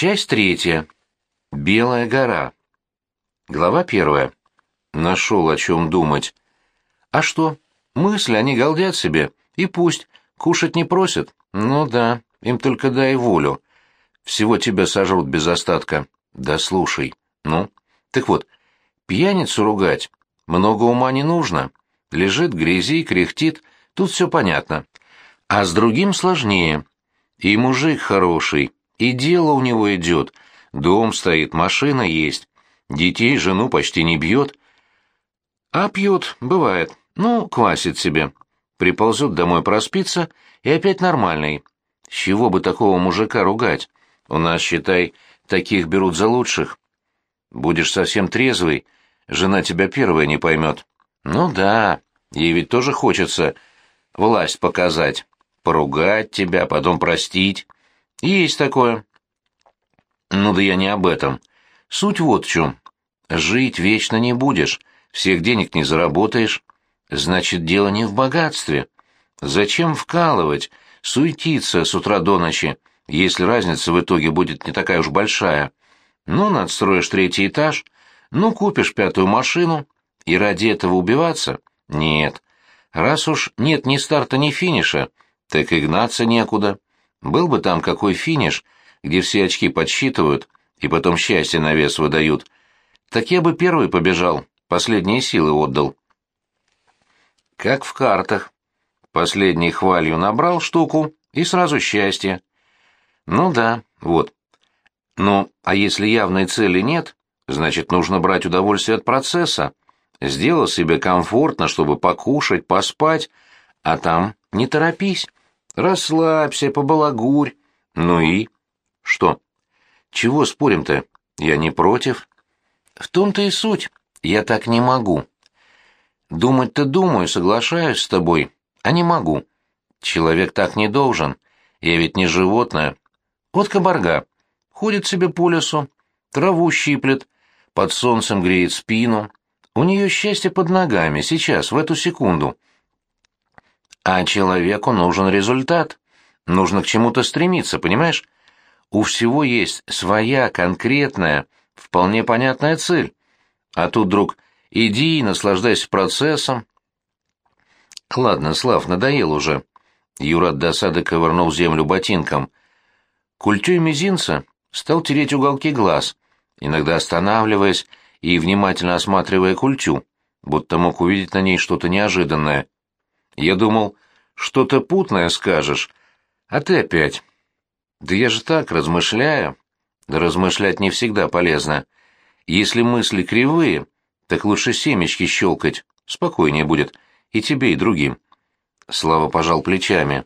Часть третья. Белая гора. Глава первая. Нашел о чем думать. А что? Мысли, они галдят себе. И пусть. Кушать не просят. Ну да, им только дай волю. Всего тебя сожрут без остатка. Да слушай. Ну? Так вот, пьяницу ругать много ума не нужно. Лежит, грязи, кряхтит, тут все понятно. А с другим сложнее. И мужик хороший, и дело у него идет. Дом стоит, машина есть. Детей, жену почти не бьет. А пьет, бывает. Ну, квасит себе. Приползет домой проспится, и опять нормальный. С чего бы такого мужика ругать? У нас, считай, таких берут за лучших. Будешь совсем трезвый, жена тебя первая не поймет. Ну да, ей ведь тоже хочется власть показать, поругать тебя, потом простить. Есть такое. Ну да я не об этом. Суть вот в чем. Жить вечно не будешь, всех денег не заработаешь. Значит, дело не в богатстве. Зачем вкалывать, суетиться с утра до ночи, если разница в итоге будет не такая уж большая? Ну, надстроишь третий этаж, ну, купишь пятую машину, и ради этого убиваться? Нет. Раз уж нет ни старта, ни финиша, так и гнаться некуда. Был бы там какой финиш, где все очки подсчитывают и потом счастье на вес выдают, так я бы первый побежал, последние силы отдал. Как в картах. Последней хвалью набрал штуку, и сразу счастье. Ну да, вот. Ну, а если явной цели нет, значит, нужно брать удовольствие от процесса. Сделал себе комфортно, чтобы покушать, поспать, а там не торопись. Расслабься, побалагурь. Ну и? Что? Чего спорим-то? Я не против. В том-то и суть. Я так не могу. Думать-то думаю, соглашаюсь с тобой, а не могу. Человек так не должен. Я ведь не животное. Вот кабарга. Ходит себе по лесу, траву щиплет, под солнцем греет спину. У нее счастье под ногами, сейчас, в эту секунду. А человеку нужен результат. Нужно к чему-то стремиться, понимаешь? У всего есть своя конкретная, вполне понятная цель. А тут, друг, иди и наслаждайся процессом. Ладно, Слав, надоел уже. Юра от досады ковырнул землю ботинком. Культей мизинца стал тереть уголки глаз, иногда останавливаясь и внимательно осматривая культю, будто мог увидеть на ней что-то неожиданное. Я думал, что-то путное скажешь, а ты опять. Да я же так размышляю. Да размышлять не всегда полезно. Если мысли кривые, так лучше семечки щелкать, спокойнее будет, и тебе, и другим. Слава пожал плечами,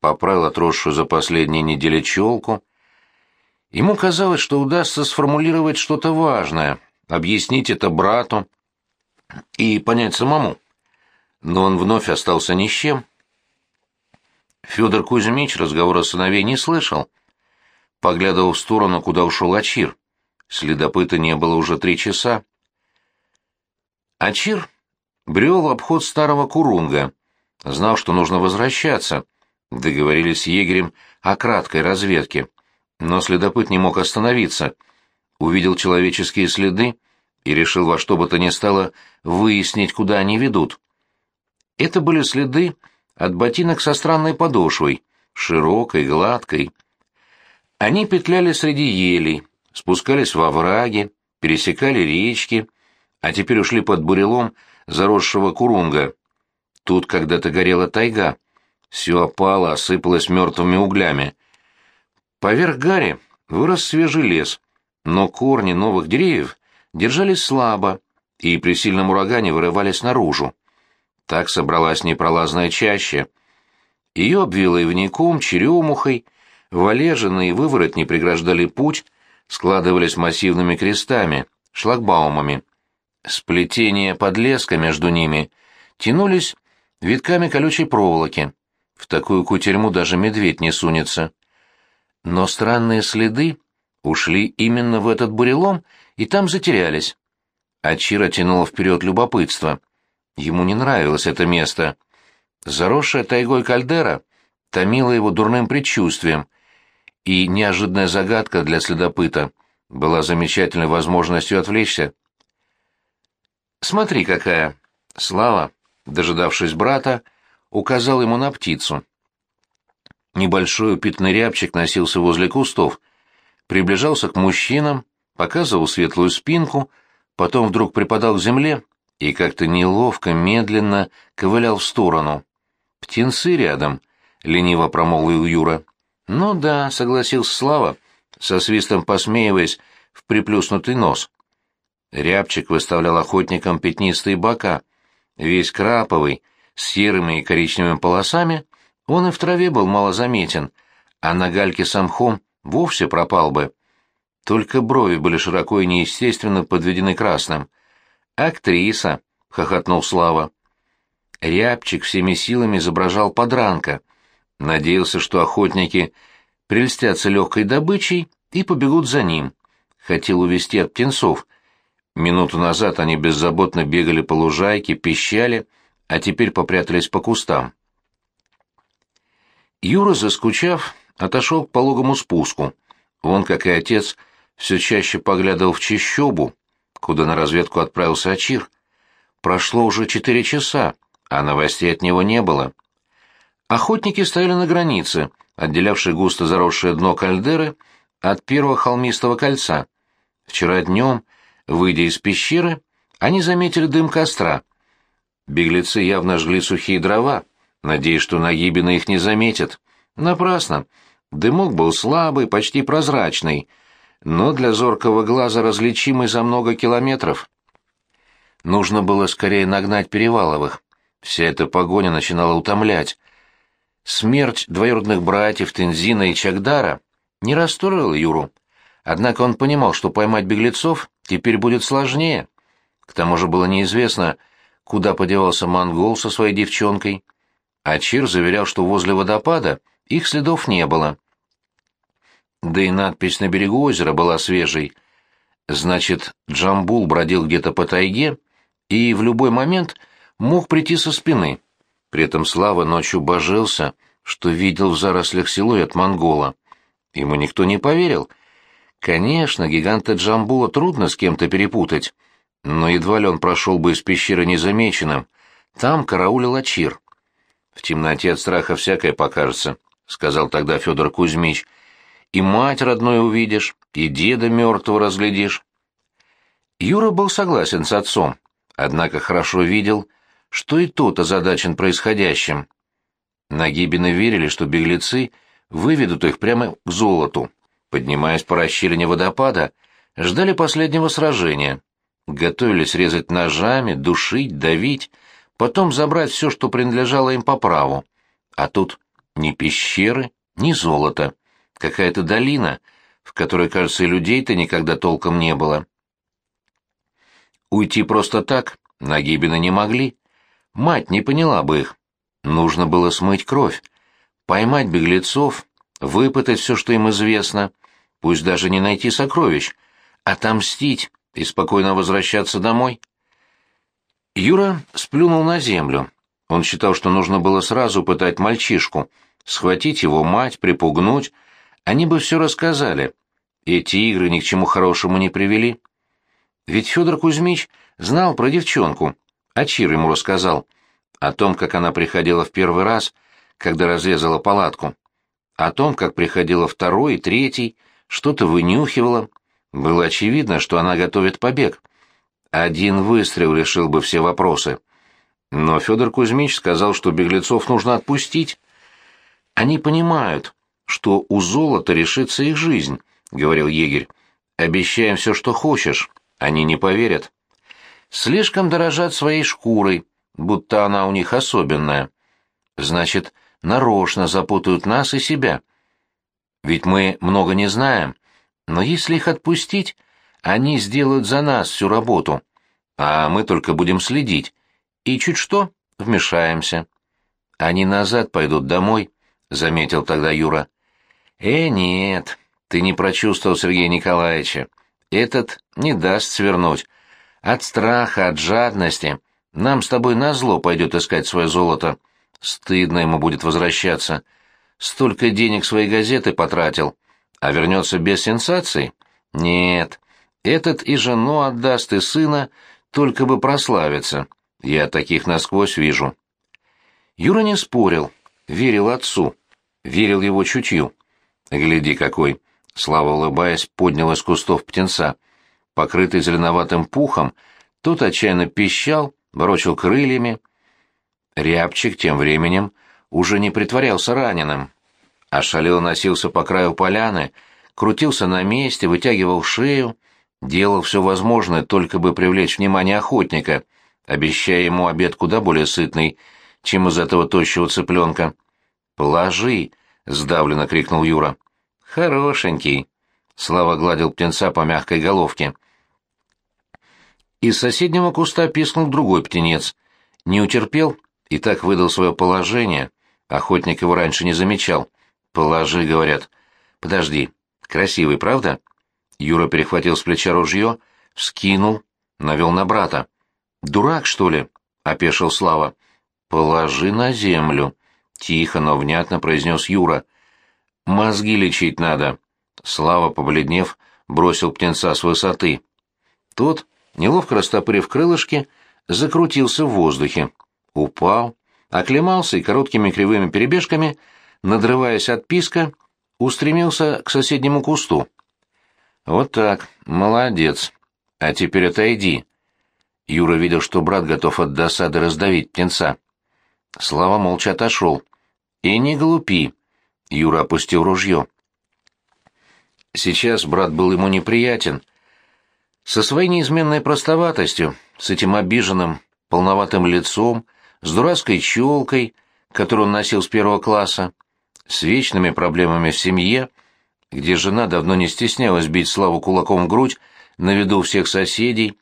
поправил отросшую за последние недели челку. Ему казалось, что удастся сформулировать что-то важное, объяснить это брату и понять самому но он вновь остался ни с чем. Федор Кузьмич разговора сыновей не слышал. Поглядывал в сторону, куда ушел Ачир. Следопыта не было уже три часа. Ачир брел в обход старого Курунга. Знал, что нужно возвращаться. Договорились с егерем о краткой разведке. Но следопыт не мог остановиться. Увидел человеческие следы и решил во что бы то ни стало выяснить, куда они ведут. Это были следы от ботинок со странной подошвой, широкой, гладкой. Они петляли среди елей, спускались во враги, пересекали речки, а теперь ушли под бурелом заросшего курунга. Тут когда-то горела тайга. Все опало, осыпалось мертвыми углями. Поверх гари вырос свежий лес, но корни новых деревьев держались слабо и при сильном урагане вырывались наружу. Так собралась непролазная чаща. Ее обвило ивником, черемухой, валежины и выворотни преграждали путь, складывались массивными крестами, шлагбаумами. Сплетения подлеска между ними тянулись витками колючей проволоки. В такую кутерьму даже медведь не сунется. Но странные следы ушли именно в этот бурелом и там затерялись. Ачира тянула вперед любопытство. Ему не нравилось это место. Заросшая тайгой кальдера томила его дурным предчувствием, и неожиданная загадка для следопыта была замечательной возможностью отвлечься. «Смотри, какая!» Слава, дожидавшись брата, указал ему на птицу. Небольшой упитанный рябчик носился возле кустов, приближался к мужчинам, показывал светлую спинку, потом вдруг припадал к земле и как-то неловко, медленно ковылял в сторону. «Птенцы рядом», — лениво промолвил Юра. «Ну да», — согласился Слава, со свистом посмеиваясь в приплюснутый нос. Рябчик выставлял охотникам пятнистые бока. Весь краповый, с серыми и коричневыми полосами, он и в траве был мало заметен, а на гальке с мхом вовсе пропал бы. Только брови были широко и неестественно подведены красным. «Актриса!» — хохотнул Слава. Рябчик всеми силами изображал подранка. Надеялся, что охотники прельстятся легкой добычей и побегут за ним. Хотел увести от птенцов. Минуту назад они беззаботно бегали по лужайке, пищали, а теперь попрятались по кустам. Юра, заскучав, отошел к пологому спуску. Он, как и отец, все чаще поглядывал в чищобу, куда на разведку отправился Ачир. Прошло уже четыре часа, а новостей от него не было. Охотники стояли на границе, отделявшей густо заросшее дно кальдеры от первого холмистого кольца. Вчера днем, выйдя из пещеры, они заметили дым костра. Беглецы явно жгли сухие дрова, надеясь, что Нагибина их не заметит. Напрасно. Дымок был слабый, почти прозрачный, но для зоркого глаза различимый за много километров. Нужно было скорее нагнать Переваловых. Вся эта погоня начинала утомлять. Смерть двоюродных братьев Тензина и Чагдара не расстроила Юру. Однако он понимал, что поймать беглецов теперь будет сложнее. К тому же было неизвестно, куда подевался монгол со своей девчонкой. А Чир заверял, что возле водопада их следов не было. Да и надпись на берегу озера была свежей. Значит, Джамбул бродил где-то по тайге и в любой момент мог прийти со спины. При этом Слава ночью божился, что видел в зарослях силуэт монгола. Ему никто не поверил. Конечно, гиганта Джамбула трудно с кем-то перепутать, но едва ли он прошел бы из пещеры незамеченным. Там караулил Ачир. В темноте от страха всякое покажется, — сказал тогда Федор Кузьмич. И мать родной увидишь, и деда мертвого разглядишь. Юра был согласен с отцом, однако хорошо видел, что и тот озадачен происходящим. Нагибины верили, что беглецы выведут их прямо к золоту. Поднимаясь по расщелине водопада, ждали последнего сражения. Готовились резать ножами, душить, давить, потом забрать все, что принадлежало им по праву. А тут ни пещеры, ни золота. Какая-то долина, в которой, кажется, и людей-то никогда толком не было. Уйти просто так Нагибины не могли. Мать не поняла бы их. Нужно было смыть кровь, поймать беглецов, выпытать все, что им известно, пусть даже не найти сокровищ, отомстить и спокойно возвращаться домой. Юра сплюнул на землю. Он считал, что нужно было сразу пытать мальчишку, схватить его мать, припугнуть. Они бы все рассказали. Эти игры ни к чему хорошему не привели. Ведь Федор Кузьмич знал про девчонку, а Чир ему рассказал. О том, как она приходила в первый раз, когда разрезала палатку. О том, как приходила второй и третий, что-то вынюхивала. Было очевидно, что она готовит побег. Один выстрел решил бы все вопросы. Но Федор Кузьмич сказал, что беглецов нужно отпустить. Они понимают, что у золота решится их жизнь, — говорил егерь. Обещаем все, что хочешь. Они не поверят. Слишком дорожат своей шкурой, будто она у них особенная. Значит, нарочно запутают нас и себя. Ведь мы много не знаем, но если их отпустить, они сделают за нас всю работу, а мы только будем следить. И чуть что, вмешаемся. Они назад пойдут домой, — заметил тогда Юра. Э, нет, ты не прочувствовал Сергея Николаевича. Этот не даст свернуть. От страха, от жадности. Нам с тобой назло пойдет искать свое золото. Стыдно ему будет возвращаться. Столько денег своей газеты потратил, А вернется без сенсаций? Нет, этот и жену отдаст, и сына, только бы прославиться. Я таких насквозь вижу. Юра не спорил, верил отцу, верил его чутью. Гляди какой! Слава, улыбаясь, поднял из кустов птенца. Покрытый зеленоватым пухом, тот отчаянно пищал, ворочал крыльями. Рябчик тем временем уже не притворялся раненым. Ошалел носился по краю поляны, крутился на месте, вытягивал шею, делал все возможное, только бы привлечь внимание охотника, обещая ему обед куда более сытный, чем из этого тощего цыпленка. «Положи!» — сдавленно крикнул Юра. «Хорошенький!» — Слава гладил птенца по мягкой головке. Из соседнего куста пискнул другой птенец. Не утерпел и так выдал свое положение. Охотник его раньше не замечал. «Положи», — говорят. «Подожди. Красивый, правда?» Юра перехватил с плеча ружье, вскинул, навел на брата. «Дурак, что ли?» — опешил Слава. «Положи на землю», — тихо, но внятно произнес Юра. «Мозги лечить надо». Слава, побледнев, бросил птенца с высоты. Тот, неловко растопырив крылышки, закрутился в воздухе. Упал, оклемался и короткими кривыми перебежками, надрываясь от писка, устремился к соседнему кусту. «Вот так, молодец. А теперь отойди». Юра видел, что брат готов от досады раздавить птенца. Слава молча отошел. «И не глупи!» Юра опустил ружье. Сейчас брат был ему неприятен. Со своей неизменной простоватостью, с этим обиженным, полноватым лицом, с дурацкой челкой, которую он носил с первого класса, с вечными проблемами в семье, где жена давно не стеснялась бить Славу кулаком в грудь на виду всех соседей,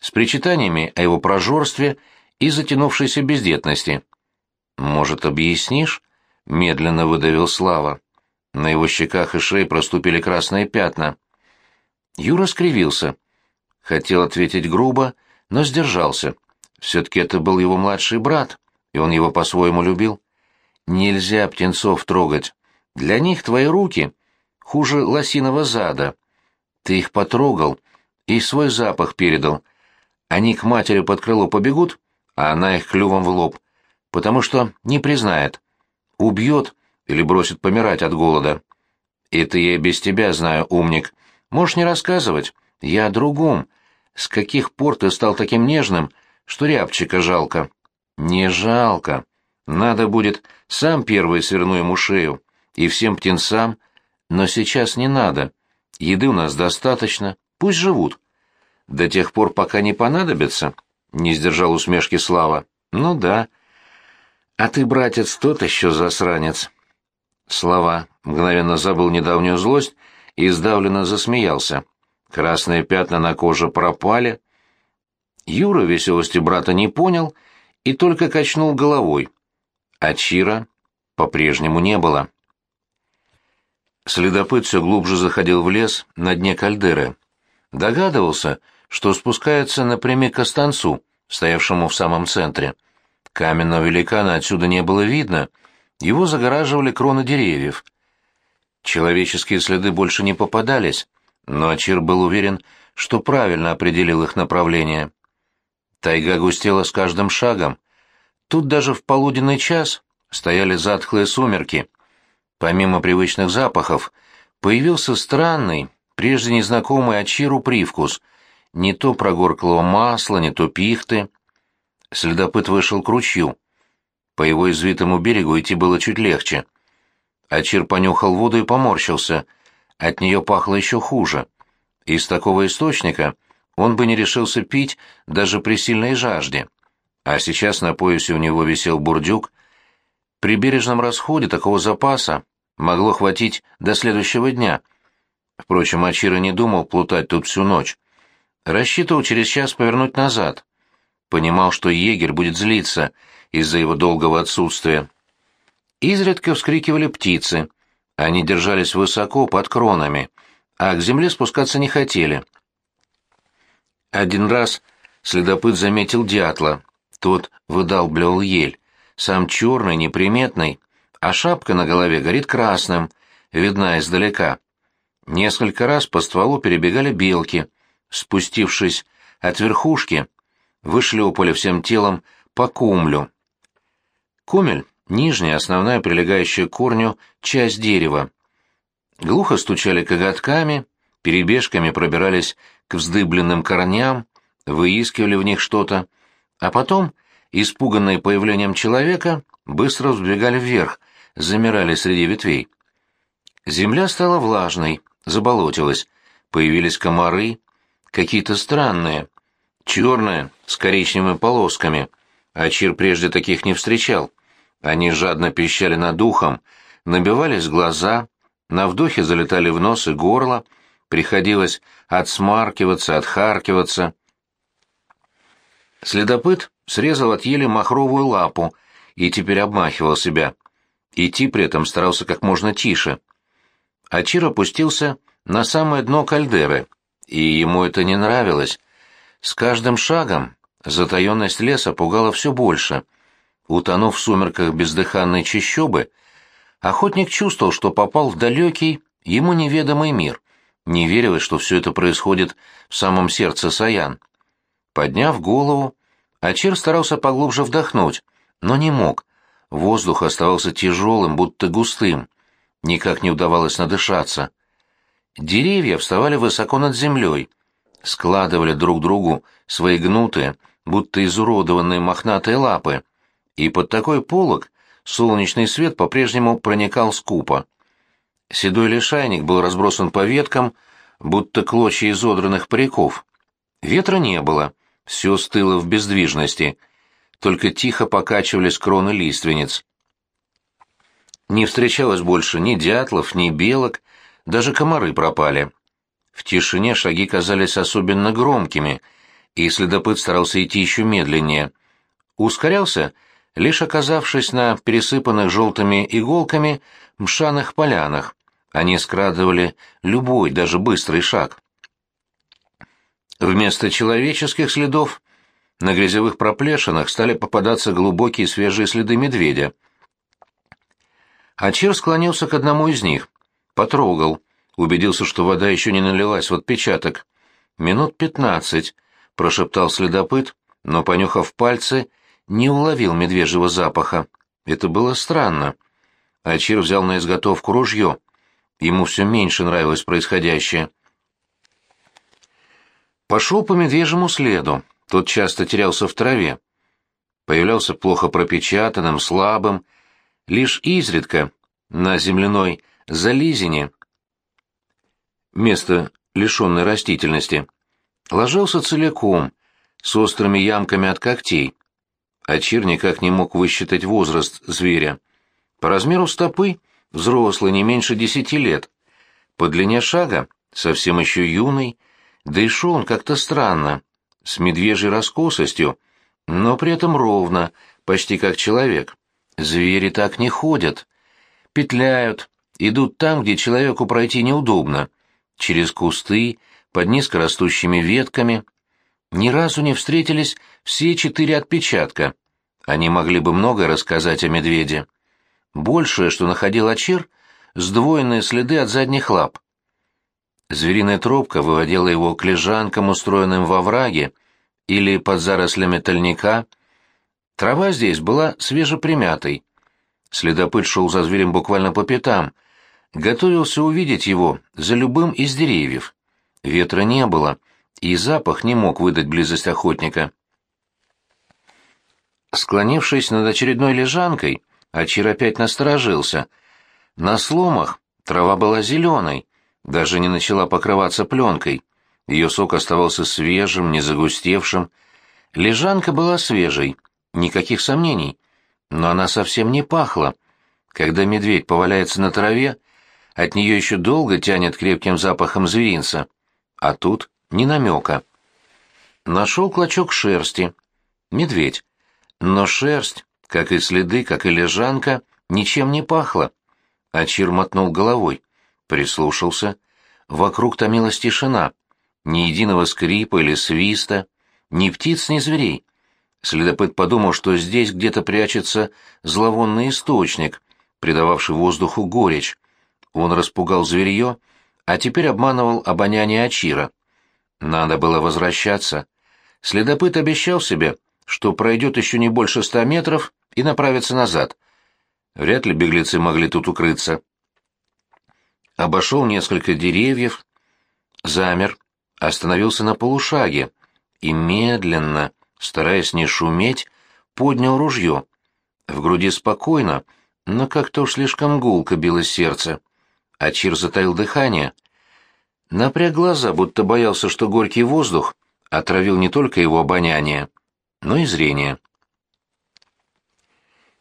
с причитаниями о его прожорстве и затянувшейся бездетности. «Может, объяснишь?» — медленно выдавил Слава. На его щеках и шее проступили красные пятна. Юра скривился. Хотел ответить грубо, но сдержался. Все-таки это был его младший брат, и он его по-своему любил. Нельзя птенцов трогать. Для них твои руки хуже лосиного зада. Ты их потрогал и свой запах передал. Они к матери под крыло побегут, а она их клювом в лоб потому что не признает. Убьет или бросит помирать от голода. Это я и без тебя знаю, умник. Можешь не рассказывать. Я о другом. С каких пор ты стал таким нежным, что рябчика жалко? Не жалко. Надо будет, сам первый сверну ему шею. И всем птенцам. Но сейчас не надо. Еды у нас достаточно. Пусть живут. До тех пор, пока не понадобится. Не сдержал усмешки Слава. Ну да. «А ты, братец, тот еще засранец!» Слова мгновенно забыл недавнюю злость и сдавленно засмеялся. Красные пятна на коже пропали. Юра веселости брата не понял и только качнул головой. А Чира по-прежнему не было. Следопыт все глубже заходил в лес на дне кальдеры. Догадывался, что спускается напрямик к останцу, стоявшему в самом центре. Каменного великана отсюда не было видно, его загораживали кроны деревьев. Человеческие следы больше не попадались, но Ачир был уверен, что правильно определил их направление. Тайга густела с каждым шагом. Тут даже в полуденный час стояли затхлые сумерки. Помимо привычных запахов, появился странный, прежде незнакомый Ачиру привкус. Не то прогорклого масла, не то пихты — следопыт вышел к ручью. По его извитому берегу идти было чуть легче. Ачир понюхал воду и поморщился. От нее пахло еще хуже. Из такого источника он бы не решился пить даже при сильной жажде. А сейчас на поясе у него висел бурдюк. При бережном расходе такого запаса могло хватить до следующего дня. Впрочем, Ачира не думал плутать тут всю ночь. Рассчитывал через час повернуть назад понимал, что егерь будет злиться из-за его долгого отсутствия. Изредка вскрикивали птицы. Они держались высоко под кронами, а к земле спускаться не хотели. Один раз следопыт заметил дятла. Тот выдалбливал ель. Сам черный, неприметный, а шапка на голове горит красным, видна издалека. Несколько раз по стволу перебегали белки, спустившись от верхушки, вышлепали всем телом по кумлю. Кумель — нижняя, основная, прилегающая к корню, часть дерева. Глухо стучали коготками, перебежками пробирались к вздыбленным корням, выискивали в них что-то, а потом, испуганные появлением человека, быстро взбегали вверх, замирали среди ветвей. Земля стала влажной, заболотилась, появились комары, какие-то странные, черные, с коричневыми полосками. А Чир прежде таких не встречал. Они жадно пищали над ухом, набивались глаза, на вдохе залетали в нос и горло, приходилось отсмаркиваться, отхаркиваться. Следопыт срезал от ели махровую лапу и теперь обмахивал себя. Идти при этом старался как можно тише. Ачир опустился на самое дно кальдеры, и ему это не нравилось. С каждым шагом затаенность леса пугала все больше. Утонув в сумерках бездыханной чащобы, охотник чувствовал, что попал в далекий, ему неведомый мир. Не верилось, что все это происходит в самом сердце Саян. Подняв голову, Ачир старался поглубже вдохнуть, но не мог. Воздух оставался тяжелым, будто густым. Никак не удавалось надышаться. Деревья вставали высоко над землей, складывали друг другу свои гнутые, будто изуродованные мохнатые лапы, и под такой полог солнечный свет по-прежнему проникал скупо. Седой лишайник был разбросан по веткам, будто клочья изодранных париков. Ветра не было, все стыло в бездвижности, только тихо покачивались кроны лиственниц. Не встречалось больше ни дятлов, ни белок, даже комары пропали. В тишине шаги казались особенно громкими, и следопыт старался идти еще медленнее. Ускорялся, лишь оказавшись на пересыпанных желтыми иголками мшаных полянах. Они скрадывали любой, даже быстрый шаг. Вместо человеческих следов на грязевых проплешинах стали попадаться глубокие свежие следы медведя. Ачир склонился к одному из них, потрогал, убедился, что вода еще не налилась в отпечаток. «Минут пятнадцать», — прошептал следопыт, но, понюхав пальцы, не уловил медвежьего запаха. Это было странно. Ачир взял на изготовку ружье. Ему все меньше нравилось происходящее. Пошел по медвежьему следу. Тот часто терялся в траве. Появлялся плохо пропечатанным, слабым, лишь изредка на земляной зализине, место лишенной растительности, ложился целиком, с острыми ямками от когтей. Ачир никак не мог высчитать возраст зверя. По размеру стопы взрослый не меньше десяти лет. По длине шага совсем еще юный, да и шел он как-то странно, с медвежьей раскосостью, но при этом ровно, почти как человек. Звери так не ходят. Петляют, идут там, где человеку пройти неудобно, через кусты, под низкорастущими ветками. Ни разу не встретились все четыре отпечатка. Они могли бы многое рассказать о медведе. Большее, что находил Ачир, сдвоенные следы от задних лап. Звериная тропка выводила его к лежанкам, устроенным во враге, или под зарослями тольника. Трава здесь была свежепримятой. Следопыт шел за зверем буквально по пятам, готовился увидеть его за любым из деревьев. Ветра не было, и запах не мог выдать близость охотника. Склонившись над очередной лежанкой, Ачир опять насторожился. На сломах трава была зеленой, даже не начала покрываться пленкой. Ее сок оставался свежим, не загустевшим. Лежанка была свежей, никаких сомнений, но она совсем не пахла. Когда медведь поваляется на траве, от нее еще долго тянет крепким запахом зверинца. А тут ни намека. Нашел клочок шерсти. Медведь. Но шерсть, как и следы, как и лежанка, ничем не пахла. Ачир мотнул головой. Прислушался. Вокруг томилась тишина. Ни единого скрипа или свиста, ни птиц, ни зверей. Следопыт подумал, что здесь где-то прячется зловонный источник, придававший воздуху горечь. Он распугал зверье, а теперь обманывал обоняние Ачира. Надо было возвращаться. Следопыт обещал себе, что пройдет еще не больше ста метров и направится назад. Вряд ли беглецы могли тут укрыться. Обошел несколько деревьев, замер, остановился на полушаге и медленно, стараясь не шуметь, поднял ружье. В груди спокойно, но как-то уж слишком гулко билось сердце. Ачир затаил дыхание. Напряг глаза, будто боялся, что горький воздух отравил не только его обоняние, но и зрение.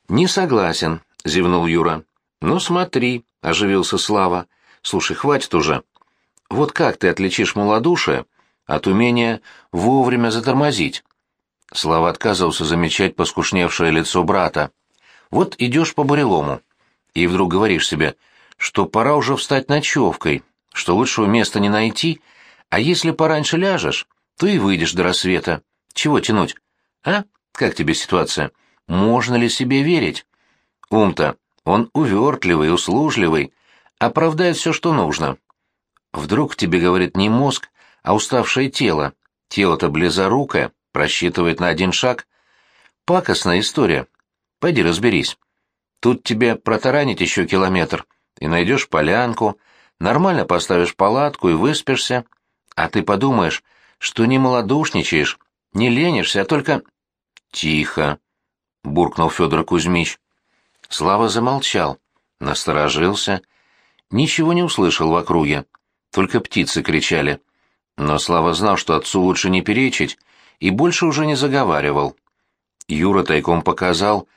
«Не согласен», — зевнул Юра. «Ну смотри», — оживился Слава. «Слушай, хватит уже. Вот как ты отличишь малодушие от умения вовремя затормозить?» Слава отказывался замечать поскушневшее лицо брата. «Вот идешь по бурелому, и вдруг говоришь себе, что пора уже встать ночевкой, что лучшего места не найти, а если пораньше ляжешь, то и выйдешь до рассвета. Чего тянуть? А? Как тебе ситуация? Можно ли себе верить? Ум-то, он увертливый, услужливый, оправдает все, что нужно. Вдруг тебе говорит не мозг, а уставшее тело. Тело-то близорукое, просчитывает на один шаг. Пакостная история. Пойди разберись. Тут тебе протаранить еще километр, и найдешь полянку, нормально поставишь палатку и выспишься, а ты подумаешь, что не малодушничаешь, не ленишься, а только... Тихо, буркнул Федор Кузьмич. Слава замолчал, насторожился, ничего не услышал в округе, только птицы кричали. Но Слава знал, что отцу лучше не перечить, и больше уже не заговаривал. Юра тайком показал,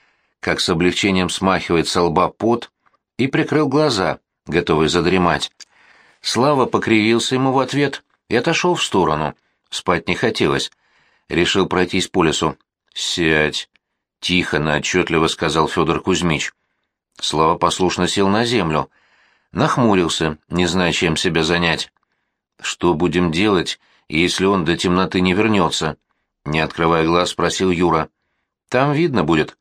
как с облегчением смахивает со лба пот, и прикрыл глаза, готовый задремать. Слава покривился ему в ответ и отошел в сторону. Спать не хотелось. Решил пройтись по лесу. «Сядь!» — тихо, но отчетливо сказал Федор Кузьмич. Слава послушно сел на землю. Нахмурился, не зная, чем себя занять. «Что будем делать, если он до темноты не вернется?» Не открывая глаз, спросил Юра. «Там видно будет.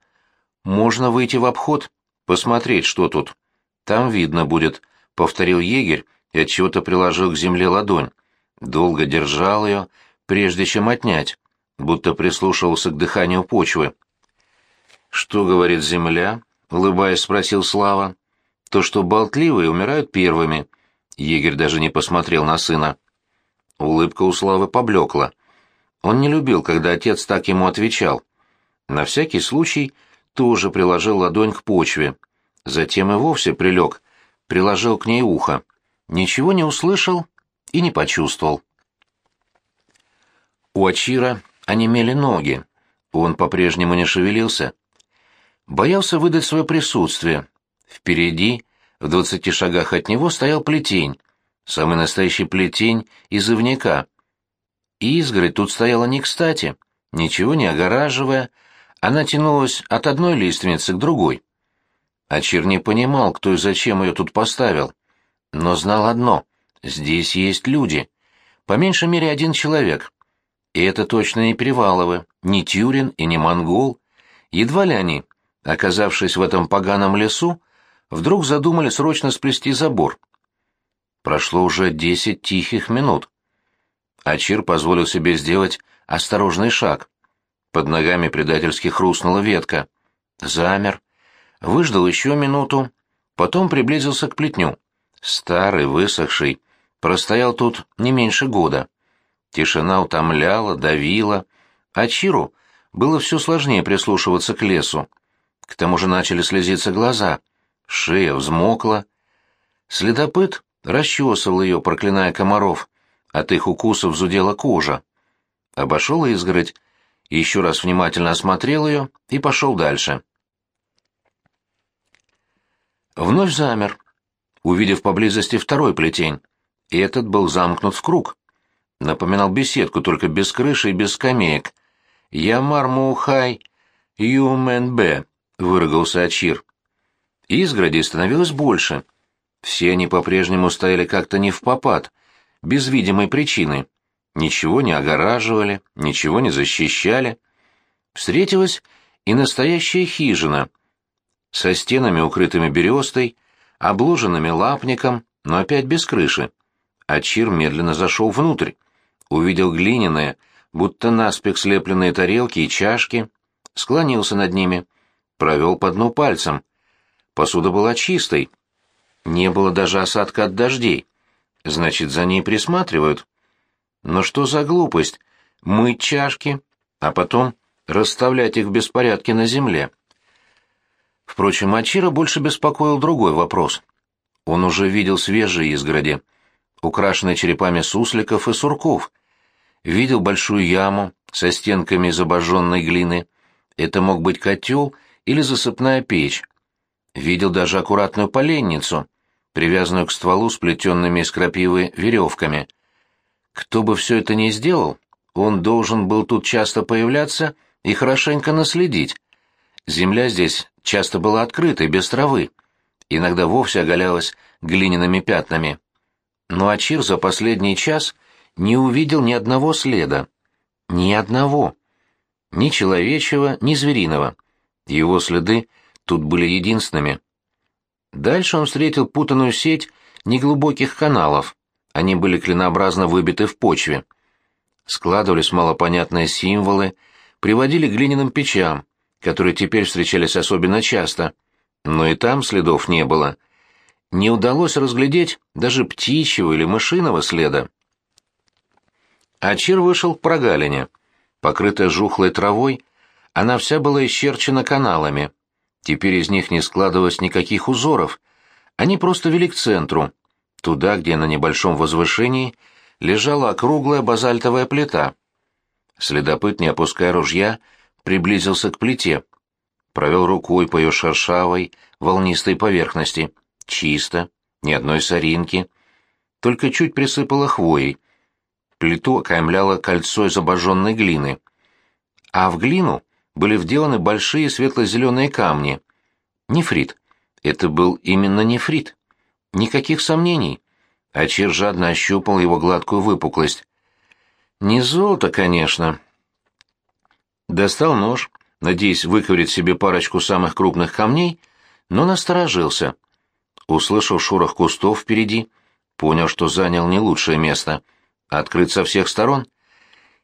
Можно выйти в обход, посмотреть, что тут». Там видно будет, — повторил егерь и отчего-то приложил к земле ладонь. Долго держал ее, прежде чем отнять, будто прислушивался к дыханию почвы. «Что говорит земля?» — улыбаясь, спросил Слава. «То, что болтливые умирают первыми». Егерь даже не посмотрел на сына. Улыбка у Славы поблекла. Он не любил, когда отец так ему отвечал. На всякий случай тоже приложил ладонь к почве, Затем и вовсе прилег, приложил к ней ухо. Ничего не услышал и не почувствовал. У Ачира онемели ноги. Он по-прежнему не шевелился. Боялся выдать свое присутствие. Впереди, в двадцати шагах от него, стоял плетень. Самый настоящий плетень из ивника. И изгородь тут стояла не кстати, ничего не огораживая, она тянулась от одной лиственницы к другой. Ачир не понимал, кто и зачем ее тут поставил, но знал одно — здесь есть люди. По меньшей мере один человек. И это точно не Переваловы, не Тюрин и не Монгол. Едва ли они, оказавшись в этом поганом лесу, вдруг задумали срочно сплести забор. Прошло уже десять тихих минут. Ачир позволил себе сделать осторожный шаг. Под ногами предательски хрустнула ветка. Замер, выждал еще минуту, потом приблизился к плетню. Старый, высохший, простоял тут не меньше года. Тишина утомляла, давила, а Чиру было все сложнее прислушиваться к лесу. К тому же начали слезиться глаза, шея взмокла. Следопыт расчесывал ее, проклиная комаров, от их укусов зудела кожа. Обошел изгородь, еще раз внимательно осмотрел ее и пошел дальше. Вновь замер, увидев поблизости второй плетень, и этот был замкнут в круг. Напоминал беседку, только без крыши и без скамеек. «Ямар Мухай Юмен выругался Ачир. Изгороди становилось больше. Все они по-прежнему стояли как-то не в попад, без видимой причины. Ничего не огораживали, ничего не защищали. Встретилась и настоящая хижина — со стенами, укрытыми берестой, обложенными лапником, но опять без крыши. Ачир медленно зашел внутрь, увидел глиняные, будто наспех слепленные тарелки и чашки, склонился над ними, провел по дну пальцем. Посуда была чистой. Не было даже осадка от дождей. Значит, за ней присматривают. Но что за глупость? Мыть чашки, а потом расставлять их в беспорядке на земле. Впрочем, Ачира больше беспокоил другой вопрос. Он уже видел свежие изгороди, украшенные черепами сусликов и сурков. Видел большую яму со стенками из обожженной глины. Это мог быть котел или засыпная печь. Видел даже аккуратную поленницу, привязанную к стволу сплетенными из крапивы веревками. Кто бы все это ни сделал, он должен был тут часто появляться и хорошенько наследить. Земля здесь часто была открытой, без травы. Иногда вовсе оголялась глиняными пятнами. Но Ачир за последний час не увидел ни одного следа. Ни одного. Ни человечего, ни звериного. Его следы тут были единственными. Дальше он встретил путанную сеть неглубоких каналов. Они были клинообразно выбиты в почве. Складывались малопонятные символы, приводили к глиняным печам, которые теперь встречались особенно часто. Но и там следов не было. Не удалось разглядеть даже птичьего или мышиного следа. Ачир вышел к прогалине. Покрытая жухлой травой, она вся была исчерчена каналами. Теперь из них не складывалось никаких узоров. Они просто вели к центру, туда, где на небольшом возвышении лежала округлая базальтовая плита. Следопыт, не опуская ружья, приблизился к плите. Провел рукой по ее шершавой, волнистой поверхности. Чисто, ни одной соринки. Только чуть присыпало хвоей. Плиту окаймляло кольцо из обожженной глины. А в глину были вделаны большие светло-зеленые камни. Нефрит. Это был именно нефрит. Никаких сомнений. Ачир жадно ощупал его гладкую выпуклость. Не золото, конечно, Достал нож, надеясь выковырять себе парочку самых крупных камней, но насторожился. Услышал шорох кустов впереди, понял, что занял не лучшее место. Открыт со всех сторон.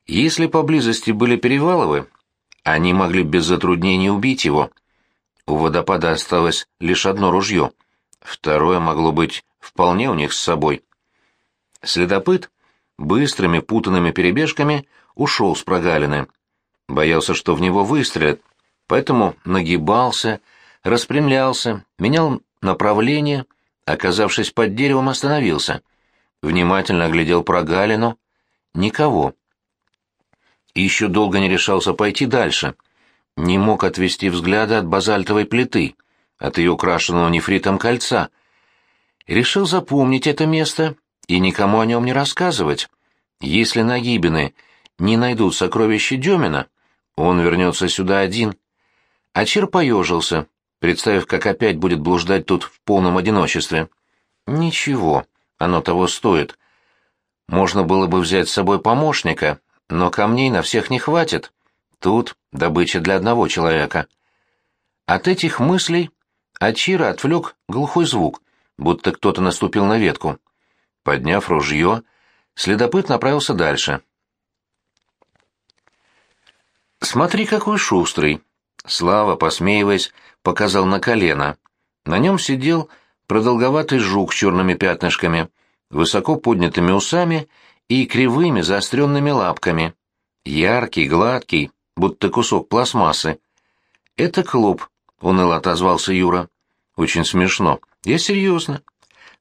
Если поблизости были переваловы, они могли без затруднений убить его. У водопада осталось лишь одно ружье. Второе могло быть вполне у них с собой. Следопыт быстрыми путанными перебежками ушел с прогалины. Боялся, что в него выстрелят, поэтому нагибался, распрямлялся, менял направление, оказавшись под деревом, остановился. Внимательно оглядел прогалину. Никого. И еще долго не решался пойти дальше. Не мог отвести взгляда от базальтовой плиты, от ее украшенного нефритом кольца. Решил запомнить это место и никому о нем не рассказывать. Если нагибины не найдут сокровища Демина, он вернется сюда один. А Чир поежился, представив, как опять будет блуждать тут в полном одиночестве. Ничего, оно того стоит. Можно было бы взять с собой помощника, но камней на всех не хватит. Тут добыча для одного человека. От этих мыслей Ачира отвлек глухой звук, будто кто-то наступил на ветку. Подняв ружье, следопыт направился дальше. «Смотри, какой шустрый!» Слава, посмеиваясь, показал на колено. На нем сидел продолговатый жук с черными пятнышками, высоко поднятыми усами и кривыми заостренными лапками. Яркий, гладкий, будто кусок пластмассы. «Это клуб», — уныло отозвался Юра. «Очень смешно. Я серьезно».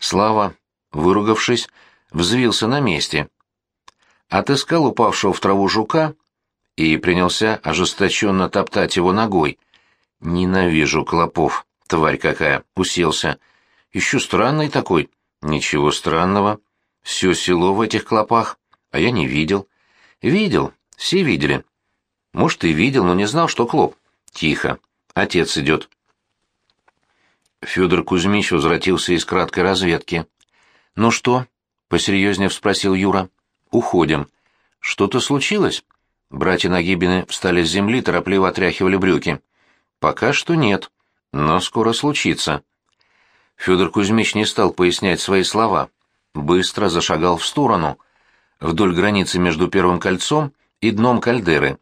Слава, выругавшись, взвился на месте. Отыскал упавшего в траву жука и принялся ожесточенно топтать его ногой. «Ненавижу клопов, тварь какая!» — уселся. «Еще странный такой». «Ничего странного. Все село в этих клопах, а я не видел». «Видел, все видели». «Может, и видел, но не знал, что клоп». «Тихо. Отец идет». Федор Кузьмич возвратился из краткой разведки. «Ну что?» — посерьезнее спросил Юра. «Уходим. Что-то случилось?» Братья Нагибины встали с земли, торопливо отряхивали брюки. «Пока что нет, но скоро случится». Федор Кузьмич не стал пояснять свои слова. быстро зашагал в сторону, вдоль границы между первым кольцом и дном кальдеры.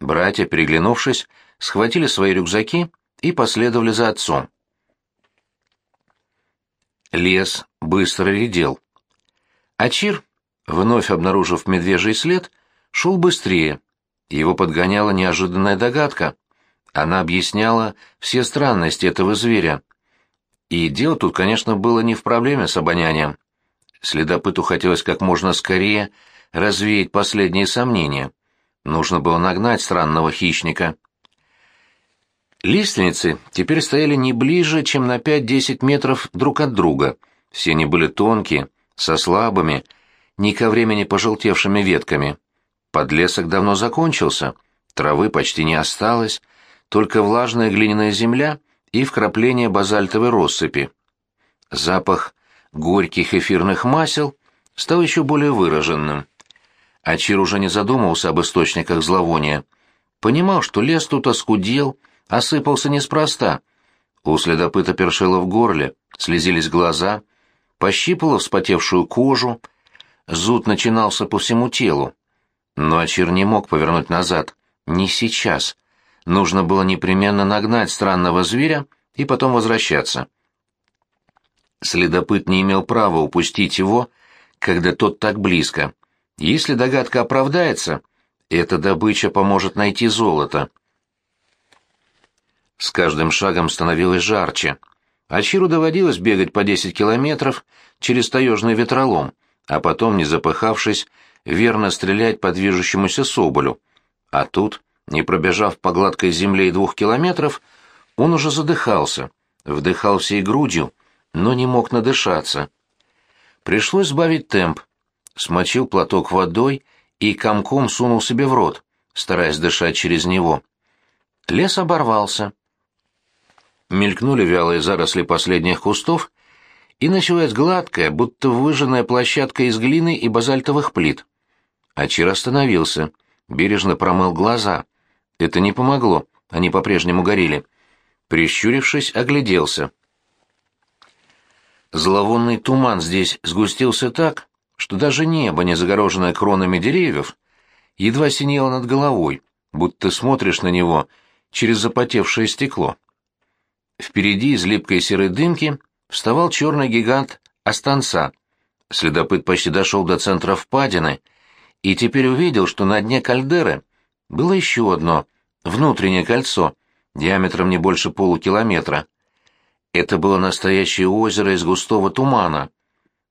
Братья, переглянувшись, схватили свои рюкзаки и последовали за отцом. Лес быстро редел. Ачир, вновь обнаружив медвежий след, шел быстрее. Его подгоняла неожиданная догадка. Она объясняла все странности этого зверя. И дело тут, конечно, было не в проблеме с обонянием. Следопыту хотелось как можно скорее развеять последние сомнения. Нужно было нагнать странного хищника. Лиственницы теперь стояли не ближе, чем на 5-10 метров друг от друга. Все они были тонкие, со слабыми, не ко времени пожелтевшими ветками. Подлесок давно закончился, травы почти не осталось, только влажная глиняная земля и вкрапление базальтовой россыпи. Запах горьких эфирных масел стал еще более выраженным. Ачир уже не задумывался об источниках зловония. Понимал, что лес тут оскудел, осыпался неспроста. У следопыта першило в горле, слезились глаза, пощипало вспотевшую кожу, зуд начинался по всему телу. Но Ачир не мог повернуть назад. Не сейчас. Нужно было непременно нагнать странного зверя и потом возвращаться. Следопыт не имел права упустить его, когда тот так близко. Если догадка оправдается, эта добыча поможет найти золото. С каждым шагом становилось жарче. Ачиру доводилось бегать по 10 километров через таежный ветролом, а потом, не запыхавшись, верно стрелять по движущемуся соболю. А тут, не пробежав по гладкой земле и двух километров, он уже задыхался, вдыхал всей грудью, но не мог надышаться. Пришлось сбавить темп, смочил платок водой и комком сунул себе в рот, стараясь дышать через него. Лес оборвался. Мелькнули вялые заросли последних кустов, и началась гладкая, будто выжженная площадка из глины и базальтовых плит. Ачир остановился, бережно промыл глаза. Это не помогло, они по-прежнему горели. Прищурившись, огляделся. Зловонный туман здесь сгустился так, что даже небо, не загороженное кронами деревьев, едва синело над головой, будто смотришь на него через запотевшее стекло. Впереди из липкой серой дымки вставал черный гигант Останца. Следопыт почти дошел до центра впадины и теперь увидел, что на дне кальдеры было еще одно, внутреннее кольцо, диаметром не больше полукилометра. Это было настоящее озеро из густого тумана,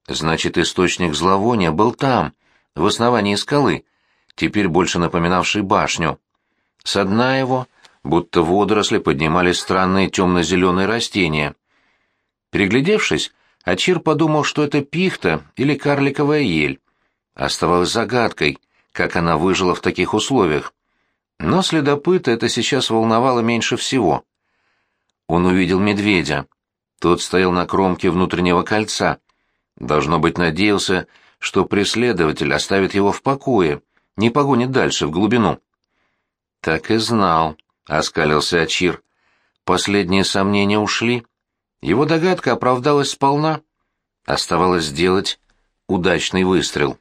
Значит, источник зловония был там, в основании скалы, теперь больше напоминавшей башню. Со дна его, будто водоросли, поднимались странные темно-зеленые растения. Приглядевшись, Ачир подумал, что это пихта или карликовая ель. Оставалось загадкой, как она выжила в таких условиях. Но следопыта это сейчас волновало меньше всего. Он увидел медведя. Тот стоял на кромке внутреннего кольца — Должно быть, надеялся, что преследователь оставит его в покое, не погонит дальше, в глубину. «Так и знал», — оскалился Ачир. Последние сомнения ушли. Его догадка оправдалась сполна. Оставалось сделать удачный выстрел.